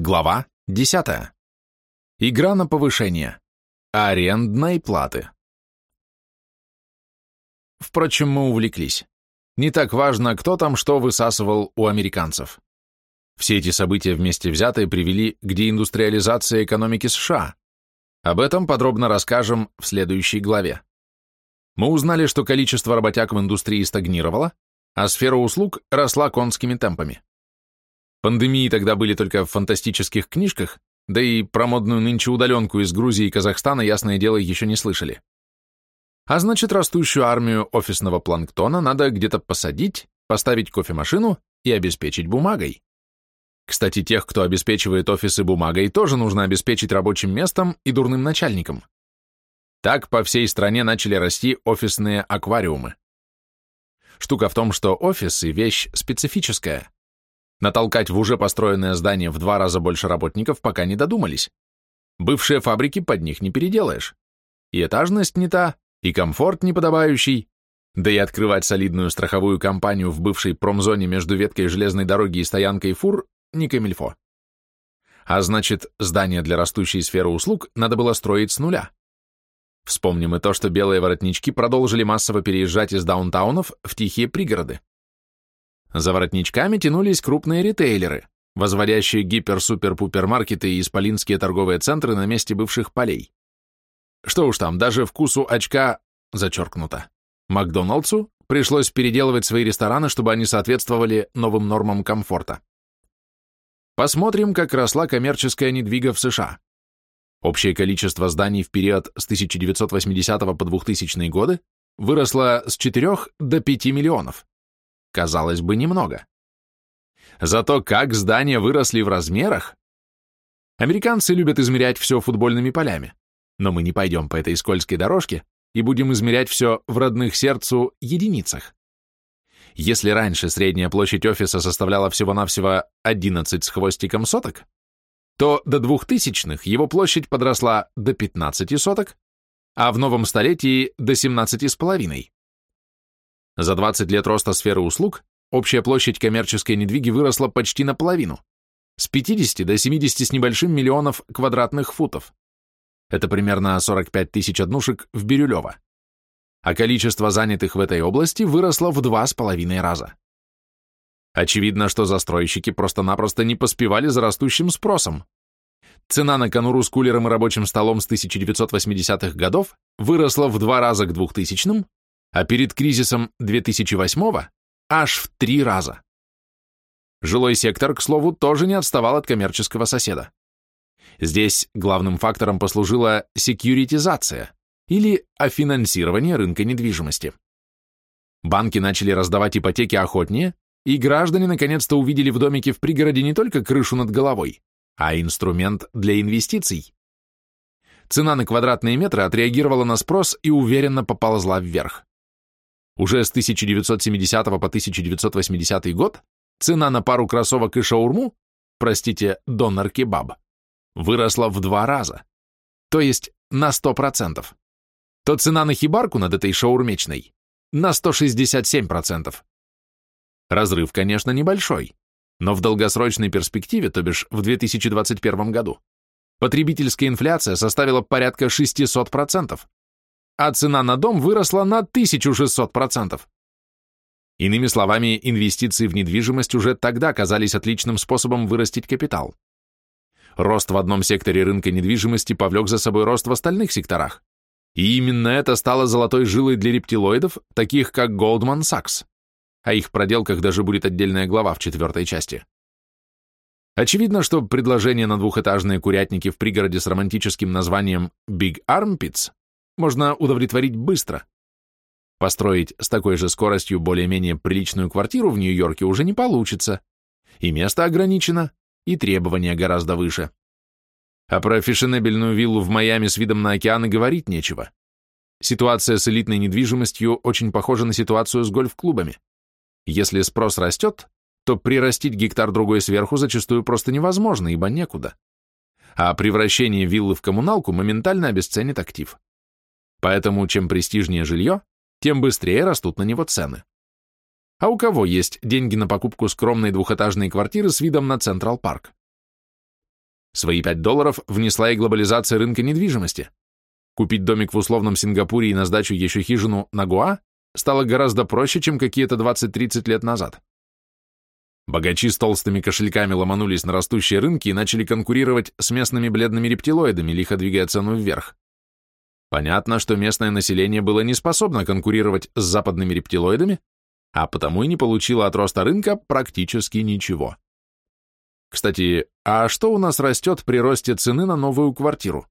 Глава 10. Игра на повышение. Арендной платы. Впрочем, мы увлеклись. Не так важно, кто там что высасывал у американцев. Все эти события вместе взятые привели к деиндустриализации экономики США. Об этом подробно расскажем в следующей главе. Мы узнали, что количество работяг в индустрии стагнировало, а сфера услуг росла конскими темпами. Пандемии тогда были только в фантастических книжках, да и про модную нынче удаленку из Грузии и Казахстана, ясное дело, еще не слышали. А значит, растущую армию офисного планктона надо где-то посадить, поставить кофемашину и обеспечить бумагой. Кстати, тех, кто обеспечивает офисы бумагой, тоже нужно обеспечить рабочим местом и дурным начальником. Так по всей стране начали расти офисные аквариумы. Штука в том, что офисы – вещь специфическая. Натолкать в уже построенное здание в два раза больше работников пока не додумались. Бывшие фабрики под них не переделаешь. И этажность не та, и комфорт неподобающий, да и открывать солидную страховую компанию в бывшей промзоне между веткой железной дороги и стоянкой фур не камильфо. А значит, здание для растущей сферы услуг надо было строить с нуля. Вспомним и то, что белые воротнички продолжили массово переезжать из даунтаунов в тихие пригороды. За воротничками тянулись крупные ритейлеры, возводящие гипер-супер-пупермаркеты и исполинские торговые центры на месте бывших полей. Что уж там, даже вкусу очка зачеркнуто. Макдоналдсу пришлось переделывать свои рестораны, чтобы они соответствовали новым нормам комфорта. Посмотрим, как росла коммерческая недвига в США. Общее количество зданий в период с 1980 по 2000 годы выросло с 4 до 5 миллионов. Казалось бы, немного. Зато как здания выросли в размерах! Американцы любят измерять все футбольными полями, но мы не пойдем по этой скользкой дорожке и будем измерять все в родных сердцу единицах. Если раньше средняя площадь офиса составляла всего-навсего 11 с хвостиком соток, то до двухтысячных его площадь подросла до 15 соток, а в новом столетии до 17 с половиной. За 20 лет роста сферы услуг общая площадь коммерческой недвиги выросла почти наполовину, с 50 до 70 с небольшим миллионов квадратных футов. Это примерно 45 тысяч однушек в Бирюлево. А количество занятых в этой области выросло в два с половиной раза. Очевидно, что застройщики просто-напросто не поспевали за растущим спросом. Цена на конуру с кулером и рабочим столом с 1980-х годов выросла в два раза к 2000-м, а перед кризисом 2008-го аж в три раза. Жилой сектор, к слову, тоже не отставал от коммерческого соседа. Здесь главным фактором послужила секьюритизация или офинансирование рынка недвижимости. Банки начали раздавать ипотеки охотнее, и граждане наконец-то увидели в домике в пригороде не только крышу над головой, а инструмент для инвестиций. Цена на квадратные метры отреагировала на спрос и уверенно поползла вверх. Уже с 1970 по 1980 год цена на пару кроссовок и шаурму, простите, донор-кебаб, выросла в два раза, то есть на 100%. То цена на хибарку над этой шаурмечной на 167%. Разрыв, конечно, небольшой, но в долгосрочной перспективе, то бишь в 2021 году, потребительская инфляция составила порядка 600%, а цена на дом выросла на 1600%. Иными словами, инвестиции в недвижимость уже тогда казались отличным способом вырастить капитал. Рост в одном секторе рынка недвижимости повлек за собой рост в остальных секторах. И именно это стало золотой жилой для рептилоидов, таких как Goldman Sachs. О их проделках даже будет отдельная глава в четвертой части. Очевидно, что предложение на двухэтажные курятники в пригороде с романтическим названием Big Armpits можно удовлетворить быстро. Построить с такой же скоростью более-менее приличную квартиру в Нью-Йорке уже не получится. И место ограничено, и требования гораздо выше. А про фешенебельную виллу в Майами с видом на океан и говорить нечего. Ситуация с элитной недвижимостью очень похожа на ситуацию с гольф-клубами. Если спрос растет, то прирастить гектар другой сверху зачастую просто невозможно, ибо некуда. А превращение виллы в коммуналку моментально обесценит актив. Поэтому чем престижнее жилье, тем быстрее растут на него цены. А у кого есть деньги на покупку скромной двухэтажной квартиры с видом на Централ Парк? Свои 5 долларов внесла и глобализация рынка недвижимости. Купить домик в условном Сингапуре и на сдачу еще хижину на Гуа стало гораздо проще, чем какие-то 20-30 лет назад. Богачи с толстыми кошельками ломанулись на растущие рынки и начали конкурировать с местными бледными рептилоидами, лихо двигая цену вверх. Понятно, что местное население было не способно конкурировать с западными рептилоидами, а потому и не получило от роста рынка практически ничего. Кстати, а что у нас растет при росте цены на новую квартиру?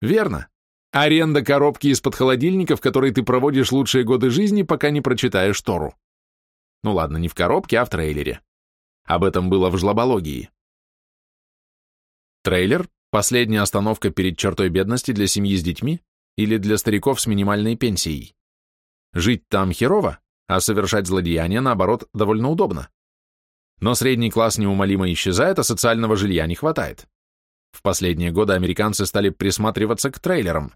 Верно. Аренда коробки из-под холодильника, в которой ты проводишь лучшие годы жизни, пока не прочитаешь Тору. Ну ладно, не в коробке, а в трейлере. Об этом было в жлобологии. Трейлер – последняя остановка перед чертой бедности для семьи с детьми или для стариков с минимальной пенсией. Жить там херово, а совершать злодеяния, наоборот, довольно удобно. Но средний класс неумолимо исчезает, а социального жилья не хватает. В последние годы американцы стали присматриваться к трейлерам,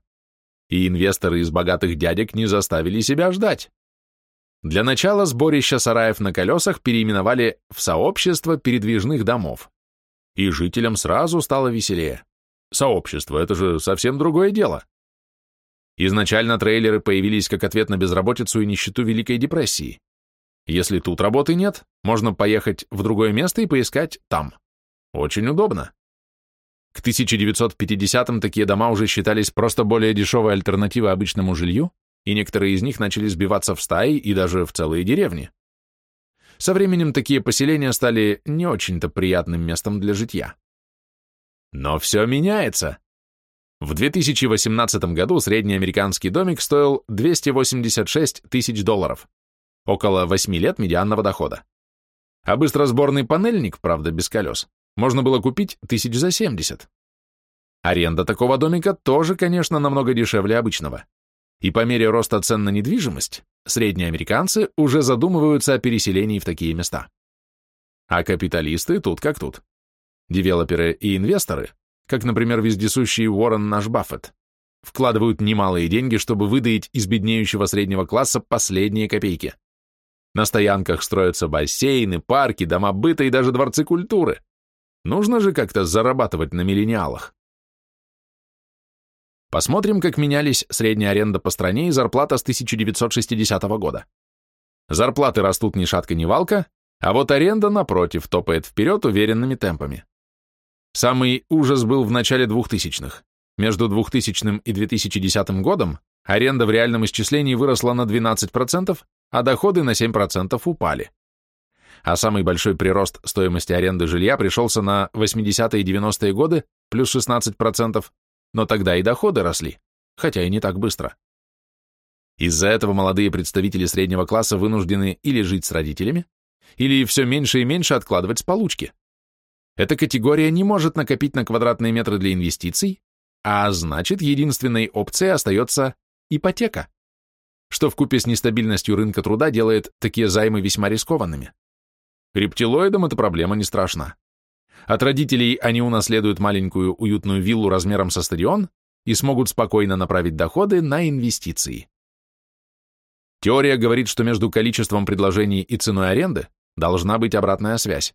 и инвесторы из богатых дядек не заставили себя ждать. Для начала сборище сараев на колесах переименовали в сообщество передвижных домов. И жителям сразу стало веселее. Сообщество – это же совсем другое дело. Изначально трейлеры появились как ответ на безработицу и нищету Великой депрессии. Если тут работы нет, можно поехать в другое место и поискать там. Очень удобно. К 1950-м такие дома уже считались просто более дешевой альтернативой обычному жилью, и некоторые из них начали сбиваться в стаи и даже в целые деревни. Со временем такие поселения стали не очень-то приятным местом для житья. Но все меняется. В 2018 году средний американский домик стоил 286 тысяч долларов, около 8 лет медианного дохода. А быстросборный панельник, правда, без колес, можно было купить тысяч за 70. Аренда такого домика тоже, конечно, намного дешевле обычного и по мере роста цен на недвижимость средние американцы уже задумываются о переселении в такие места. А капиталисты тут как тут. Девелоперы и инвесторы, как, например, вездесущий Уоррен наш Баффет, вкладывают немалые деньги, чтобы выдаить из беднеющего среднего класса последние копейки. На стоянках строятся бассейны, парки, дома быта и даже дворцы культуры. Нужно же как-то зарабатывать на миллениалах. Посмотрим, как менялись средняя аренда по стране и зарплата с 1960 года. Зарплаты растут ни шатка, ни валка, а вот аренда, напротив, топает вперед уверенными темпами. Самый ужас был в начале 2000-х. Между 2000 и 2010 годом аренда в реальном исчислении выросла на 12%, а доходы на 7% упали. А самый большой прирост стоимости аренды жилья пришелся на 80-е и 90-е годы, плюс 16%, но тогда и доходы росли, хотя и не так быстро. Из-за этого молодые представители среднего класса вынуждены или жить с родителями, или все меньше и меньше откладывать с получки. Эта категория не может накопить на квадратные метры для инвестиций, а значит, единственной опцией остается ипотека, что вкупе с нестабильностью рынка труда делает такие займы весьма рискованными. Рептилоидам эта проблема не страшна. От родителей они унаследуют маленькую уютную виллу размером со стадион и смогут спокойно направить доходы на инвестиции. Теория говорит, что между количеством предложений и ценой аренды должна быть обратная связь.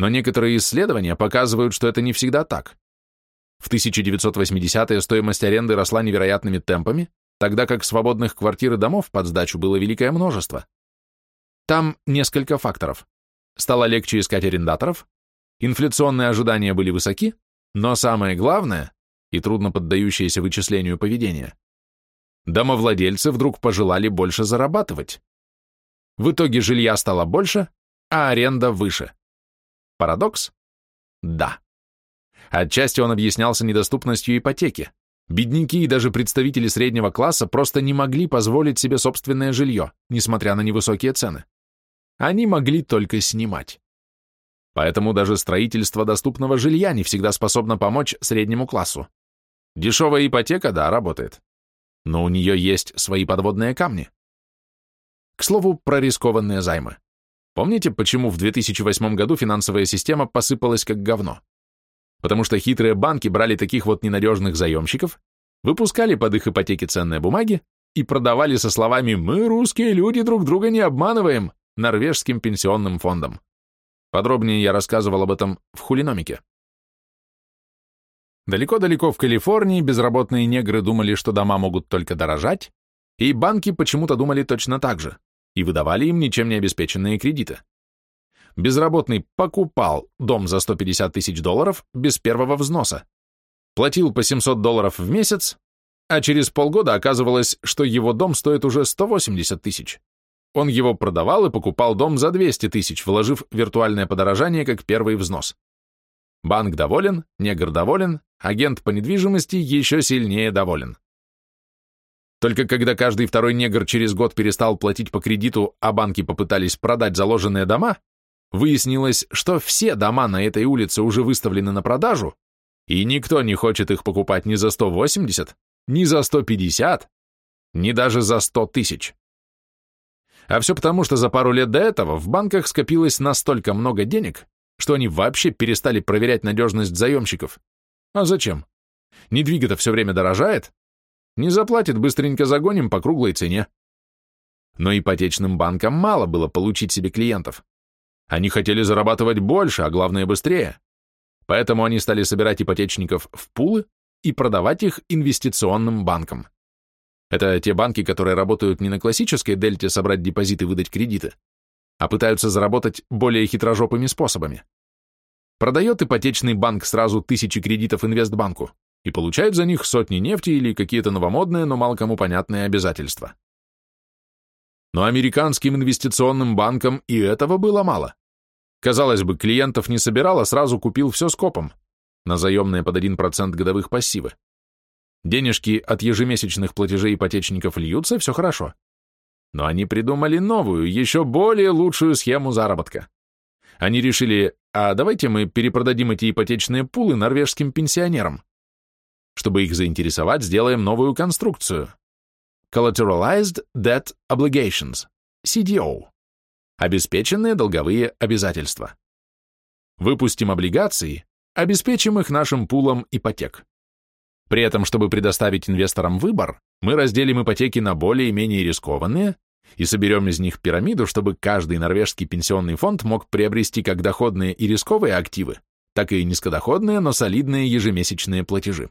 Но некоторые исследования показывают, что это не всегда так. В 1980-е стоимость аренды росла невероятными темпами, тогда как свободных квартир и домов под сдачу было великое множество. Там несколько факторов. Стало легче искать арендаторов, Инфляционные ожидания были высоки, но самое главное, и трудно поддающееся вычислению поведения, домовладельцы вдруг пожелали больше зарабатывать. В итоге жилья стало больше, а аренда выше. Парадокс? Да. Отчасти он объяснялся недоступностью ипотеки. Бедняки и даже представители среднего класса просто не могли позволить себе собственное жилье, несмотря на невысокие цены. Они могли только снимать. Поэтому даже строительство доступного жилья не всегда способно помочь среднему классу. Дешевая ипотека, да, работает. Но у нее есть свои подводные камни. К слову, про рискованные займы. Помните, почему в 2008 году финансовая система посыпалась как говно? Потому что хитрые банки брали таких вот ненадежных заемщиков, выпускали под их ипотеки ценные бумаги и продавали со словами «Мы, русские люди, друг друга не обманываем» норвежским пенсионным фондом. Подробнее я рассказывал об этом в хулиномике. Далеко-далеко в Калифорнии безработные негры думали, что дома могут только дорожать, и банки почему-то думали точно так же и выдавали им ничем не обеспеченные кредиты. Безработный покупал дом за 150 тысяч долларов без первого взноса, платил по 700 долларов в месяц, а через полгода оказывалось, что его дом стоит уже 180 тысяч. Он его продавал и покупал дом за 200 тысяч, вложив виртуальное подорожание как первый взнос. Банк доволен, негр доволен, агент по недвижимости еще сильнее доволен. Только когда каждый второй негр через год перестал платить по кредиту, а банки попытались продать заложенные дома, выяснилось, что все дома на этой улице уже выставлены на продажу, и никто не хочет их покупать ни за 180, ни за 150, ни даже за 100 тысяч. А все потому, что за пару лет до этого в банках скопилось настолько много денег, что они вообще перестали проверять надежность заемщиков. А зачем? Недвига-то все время дорожает. Не заплатит, быстренько загоним по круглой цене. Но ипотечным банкам мало было получить себе клиентов. Они хотели зарабатывать больше, а главное быстрее. Поэтому они стали собирать ипотечников в пулы и продавать их инвестиционным банкам. Это те банки, которые работают не на классической дельте собрать депозиты и выдать кредиты, а пытаются заработать более хитрожопыми способами. Продает ипотечный банк сразу тысячи кредитов инвестбанку и получает за них сотни нефти или какие-то новомодные, но мало кому понятные обязательства. Но американским инвестиционным банкам и этого было мало. Казалось бы, клиентов не собирал, а сразу купил все скопом, на заемные под 1% годовых пассивы. Денежки от ежемесячных платежей ипотечников льются, все хорошо. Но они придумали новую, еще более лучшую схему заработка. Они решили, а давайте мы перепродадим эти ипотечные пулы норвежским пенсионерам. Чтобы их заинтересовать, сделаем новую конструкцию. Collateralized Debt Obligations, CDO. Обеспеченные долговые обязательства. Выпустим облигации, обеспечим их нашим пулом ипотек. При этом, чтобы предоставить инвесторам выбор, мы разделим ипотеки на более и менее рискованные и соберем из них пирамиду, чтобы каждый норвежский пенсионный фонд мог приобрести как доходные и рисковые активы, так и низкодоходные, но солидные ежемесячные платежи.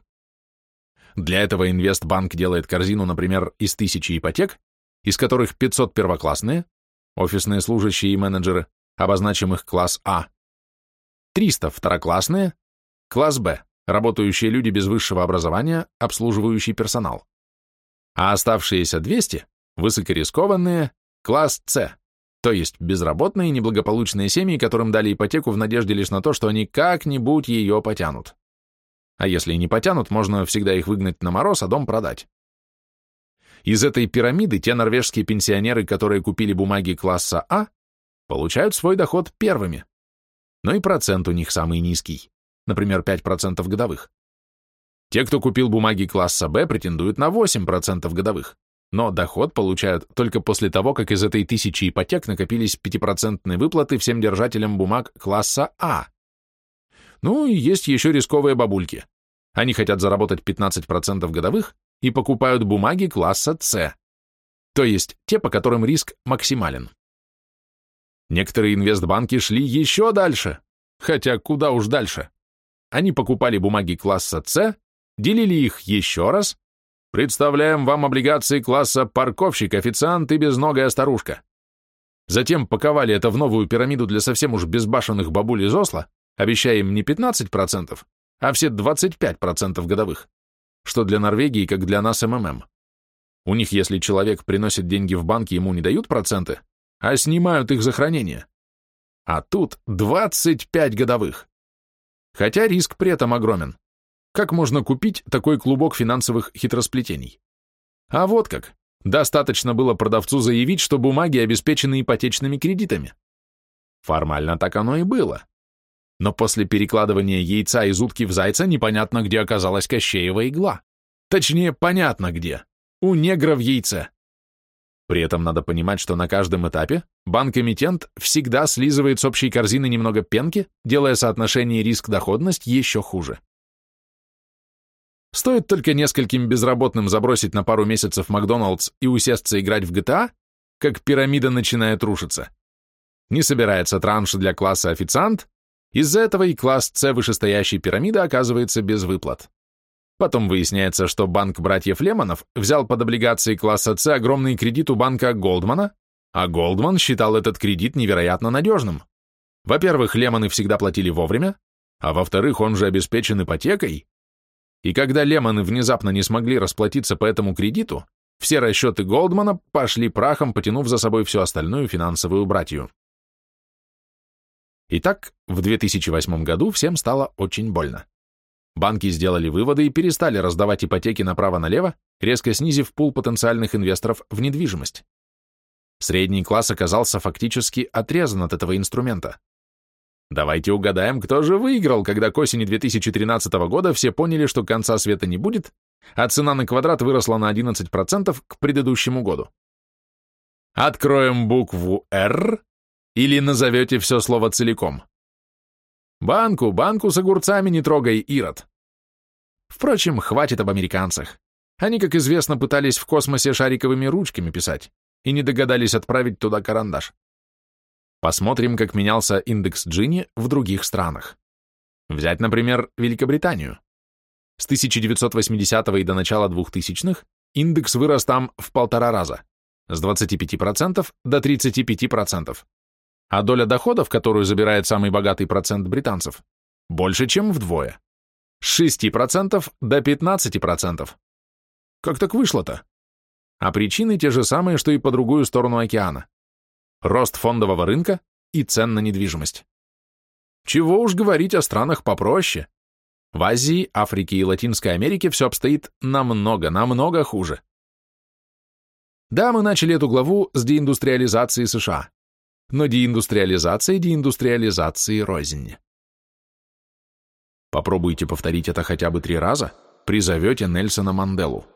Для этого Инвестбанк делает корзину, например, из тысячи ипотек, из которых 500 первоклассные, офисные служащие и менеджеры, обозначим их класс А, 300 второклассные, класс Б, работающие люди без высшего образования, обслуживающий персонал. А оставшиеся 200 – высокорискованные, класс С, то есть безработные неблагополучные семьи, которым дали ипотеку в надежде лишь на то, что они как-нибудь ее потянут. А если не потянут, можно всегда их выгнать на мороз, а дом продать. Из этой пирамиды те норвежские пенсионеры, которые купили бумаги класса А, получают свой доход первыми. Но и процент у них самый низкий например, 5% годовых. Те, кто купил бумаги класса Б, претендуют на 8% годовых, но доход получают только после того, как из этой тысячи ипотек накопились 5% выплаты всем держателям бумаг класса А. Ну и есть еще рисковые бабульки. Они хотят заработать 15% годовых и покупают бумаги класса С, то есть те, по которым риск максимален. Некоторые инвестбанки шли еще дальше, хотя куда уж дальше. Они покупали бумаги класса С, делили их еще раз. Представляем вам облигации класса парковщик, официант и безногая старушка. Затем паковали это в новую пирамиду для совсем уж безбашенных бабуль из Осло, обещая им не 15%, а все 25% годовых, что для Норвегии, как для нас МММ. У них, если человек приносит деньги в банк, ему не дают проценты, а снимают их за хранение. А тут 25 годовых. Хотя риск при этом огромен. Как можно купить такой клубок финансовых хитросплетений? А вот как. Достаточно было продавцу заявить, что бумаги обеспечены ипотечными кредитами. Формально так оно и было. Но после перекладывания яйца из утки в зайца непонятно, где оказалась Кощеева игла. Точнее, понятно где. У негра в яйце. При этом надо понимать, что на каждом этапе банк-эмитент всегда слизывает с общей корзины немного пенки, делая соотношение риск-доходность еще хуже. Стоит только нескольким безработным забросить на пару месяцев Макдоналдс и усесться играть в GTA, как пирамида начинает рушиться. Не собирается транш для класса официант, Из-за этого и класс С вышестоящей пирамиды оказывается без выплат. Потом выясняется, что банк братьев Лемонов взял под облигации класса С огромный кредит у банка Голдмана, а Голдман считал этот кредит невероятно надежным. Во-первых, Лемоны всегда платили вовремя, а во-вторых, он же обеспечен ипотекой. И когда Лемоны внезапно не смогли расплатиться по этому кредиту, все расчеты Голдмана пошли прахом, потянув за собой всю остальную финансовую братью. Итак, в 2008 году всем стало очень больно. Банки сделали выводы и перестали раздавать ипотеки направо-налево, резко снизив пул потенциальных инвесторов в недвижимость. Средний класс оказался фактически отрезан от этого инструмента. Давайте угадаем, кто же выиграл, когда к осени 2013 года все поняли, что конца света не будет, а цена на квадрат выросла на 11% к предыдущему году. Откроем букву «Р» Или назовете все слово целиком? Банку, банку с огурцами не трогай, Ирод. Впрочем, хватит об американцах. Они, как известно, пытались в космосе шариковыми ручками писать и не догадались отправить туда карандаш. Посмотрим, как менялся индекс Джинни в других странах. Взять, например, Великобританию. С 1980 и до начала 2000-х индекс вырос там в полтора раза, с 25% до 35% а доля доходов, которую забирает самый богатый процент британцев, больше, чем вдвое. С 6% до 15%. Как так вышло-то? А причины те же самые, что и по другую сторону океана. Рост фондового рынка и цен на недвижимость. Чего уж говорить о странах попроще. В Азии, Африке и Латинской Америке все обстоит намного, намного хуже. Да, мы начали эту главу с деиндустриализации США но деиндустриализация деиндустриализации рознь. Попробуйте повторить это хотя бы три раза, призовете Нельсона Манделу.